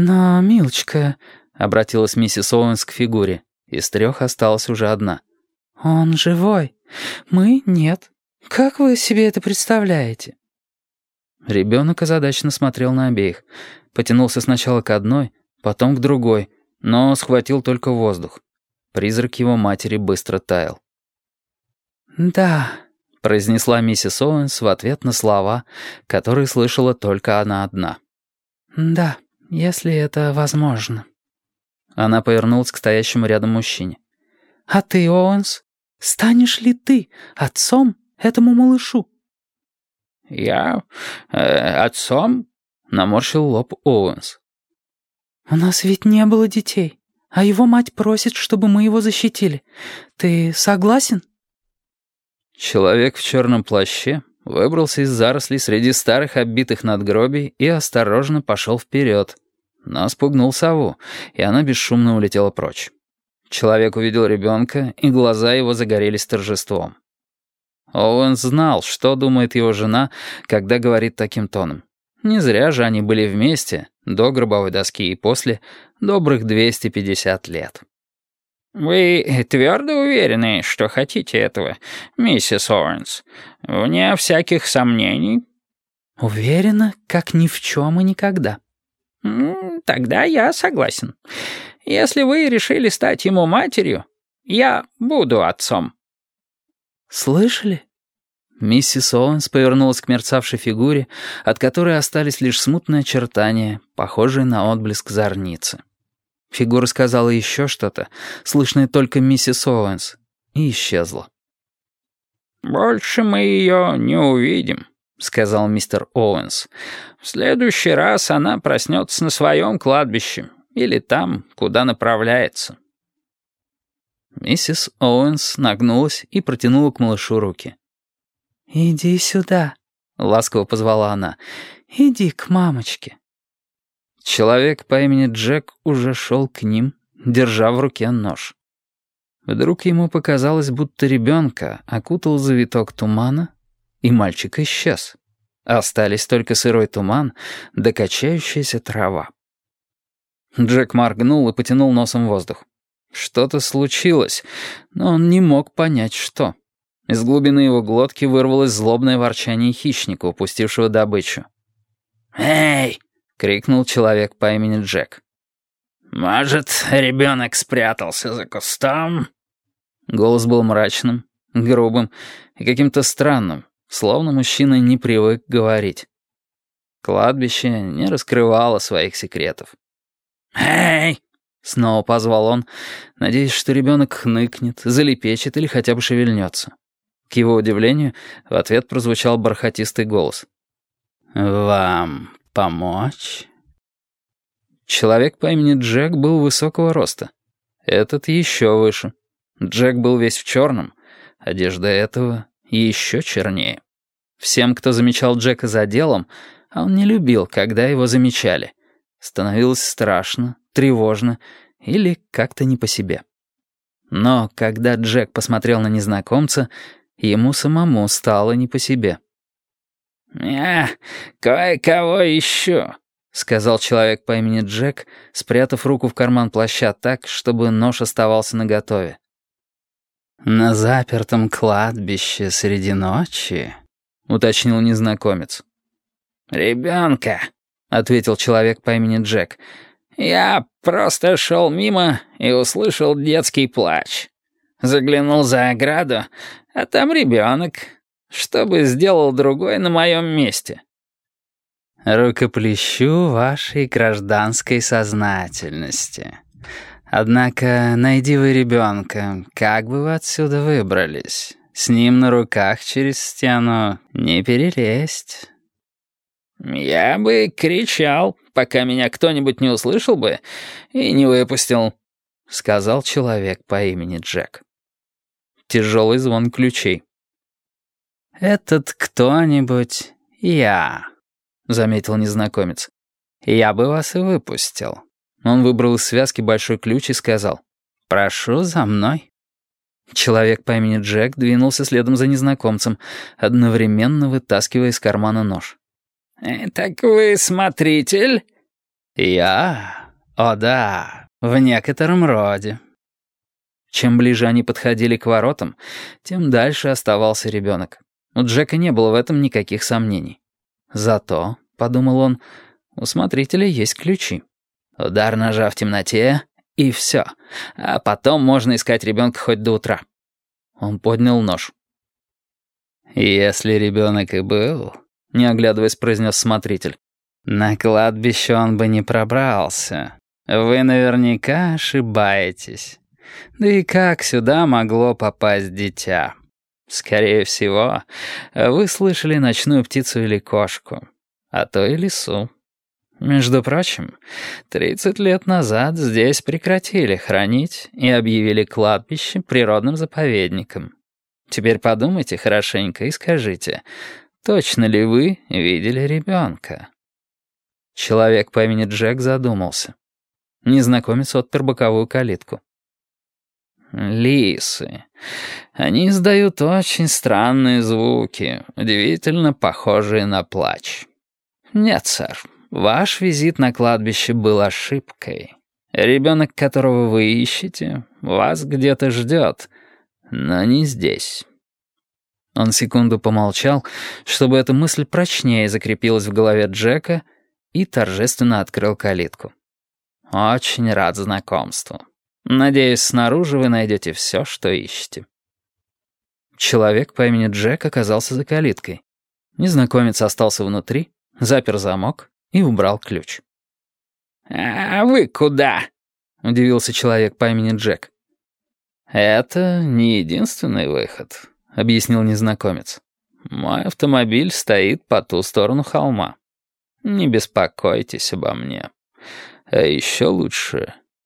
«Но, милочка», — обратилась миссис Оуэнс к фигуре, из трех осталась уже одна. «Он живой. Мы — нет. Как вы себе это представляете?» Ребенок озадаченно смотрел на обеих. Потянулся сначала к одной, потом к другой, но схватил только воздух. Призрак его матери быстро таял. «Да», — произнесла миссис Оуэнс в ответ на слова, которые слышала только она одна. «Да, если это возможно». Она повернулась к стоящему рядом мужчине. «А ты, Оуэнс, станешь ли ты отцом этому малышу?» «Я... Э, отцом?» — наморщил лоб Оуэнс. «У нас ведь не было детей, а его мать просит, чтобы мы его защитили. Ты согласен?» Человек в черном плаще выбрался из зарослей среди старых оббитых надгробий и осторожно пошел вперед, но спугнул сову, и она бесшумно улетела прочь. Человек увидел ребенка, и глаза его загорелись торжеством. Оуэн знал, что думает его жена, когда говорит таким тоном. Не зря же они были вместе, до гробовой доски и после, добрых 250 лет. «Вы твердо уверены, что хотите этого, миссис Оуэнс? Вне всяких сомнений?» «Уверена, как ни в чем и никогда». «Тогда я согласен. Если вы решили стать ему матерью, я буду отцом». «Слышали?» Миссис Оуэнс повернулась к мерцавшей фигуре, от которой остались лишь смутные очертания, похожие на отблеск зорницы. Фигура сказала еще что-то, слышное только миссис Оуэнс, и исчезла. «Больше мы ее не увидим», — сказал мистер Оуэнс. «В следующий раз она проснется на своем кладбище или там, куда направляется». Миссис Оуэнс нагнулась и протянула к малышу руки. «Иди сюда», — ласково позвала она. «Иди к мамочке». Человек по имени Джек уже шел к ним, держа в руке нож. Вдруг ему показалось, будто ребенка окутал завиток тумана, и мальчик исчез. Остались только сырой туман да качающаяся трава. Джек моргнул и потянул носом воздух. Что-то случилось, но он не мог понять, что. Из глубины его глотки вырвалось злобное ворчание хищника, упустившего добычу. «Эй!» — крикнул человек по имени Джек. «Может, ребенок спрятался за кустом?» Голос был мрачным, грубым и каким-то странным, словно мужчина не привык говорить. Кладбище не раскрывало своих секретов. «Эй!» — снова позвал он, надеясь, что ребенок хныкнет, залепечет или хотя бы шевельнется. К его удивлению, в ответ прозвучал бархатистый голос. «Вам «Помочь?» Человек по имени Джек был высокого роста. Этот еще выше. Джек был весь в черном. Одежда этого еще чернее. Всем, кто замечал Джека за делом, а он не любил, когда его замечали. Становилось страшно, тревожно или как-то не по себе. Но когда Джек посмотрел на незнакомца, ему самому стало не по себе. «Я кое-кого ищу», — сказал человек по имени Джек, спрятав руку в карман плаща так, чтобы нож оставался наготове. «На запертом кладбище среди ночи», — уточнил незнакомец. «Ребенка», — ответил человек по имени Джек. «Я просто шел мимо и услышал детский плач. Заглянул за ограду, а там ребенок, что бы сделал другой на моем месте?» «Рукоплещу вашей гражданской сознательности. Однако найди вы ребенка, как бы вы отсюда выбрались? С ним на руках через стену не перелезть». «Я бы кричал, пока меня кто-нибудь не услышал бы и не выпустил», — сказал человек по имени Джек. Тяжелый звон ключей. «Этот кто-нибудь я», — заметил незнакомец. «Я бы вас и выпустил». Он выбрал из связки большой ключ и сказал «Прошу за мной». Человек по имени Джек двинулся следом за незнакомцем, одновременно вытаскивая из кармана нож. «Э, «Так вы смотритель?» «Я? О да, в некотором роде». Чем ближе они подходили к воротам, тем дальше оставался ребенок. У Джека не было в этом никаких сомнений. Зато, — подумал он, — у смотрителя есть ключи. Удар ножа в темноте, и все. А потом можно искать ребенка хоть до утра. Он поднял нож. «Если ребенок и был», — не оглядываясь, произнес смотритель, «на кладбище он бы не пробрался. Вы наверняка ошибаетесь. Да и как сюда могло попасть дитя? Скорее всего, вы слышали ночную птицу или кошку, а то и лису. Между прочим, 30 лет назад здесь прекратили хранить и объявили кладбище природным заповедником. Теперь подумайте хорошенько и скажите, точно ли вы видели ребенка? Человек по имени Джек задумался. Незнакомец отпер боковую калитку. Лисы. Они издают очень странные звуки, удивительно похожие на плач. Нет, сэр, Ваш визит на кладбище был ошибкой. Ребенок, которого вы ищете, вас где-то ждет, но не здесь». Он секунду помолчал, чтобы эта мысль прочнее закрепилась в голове Джека, и торжественно открыл калитку. «Очень рад знакомству. Надеюсь, снаружи вы найдете все, что ищете». Человек по имени Джек оказался за калиткой. Незнакомец остался внутри, запер замок и убрал ключ. «А вы куда?» — удивился человек по имени Джек. «Это не единственный выход», — объяснил незнакомец. «Мой автомобиль стоит по ту сторону холма. Не беспокойтесь обо мне. А еще лучше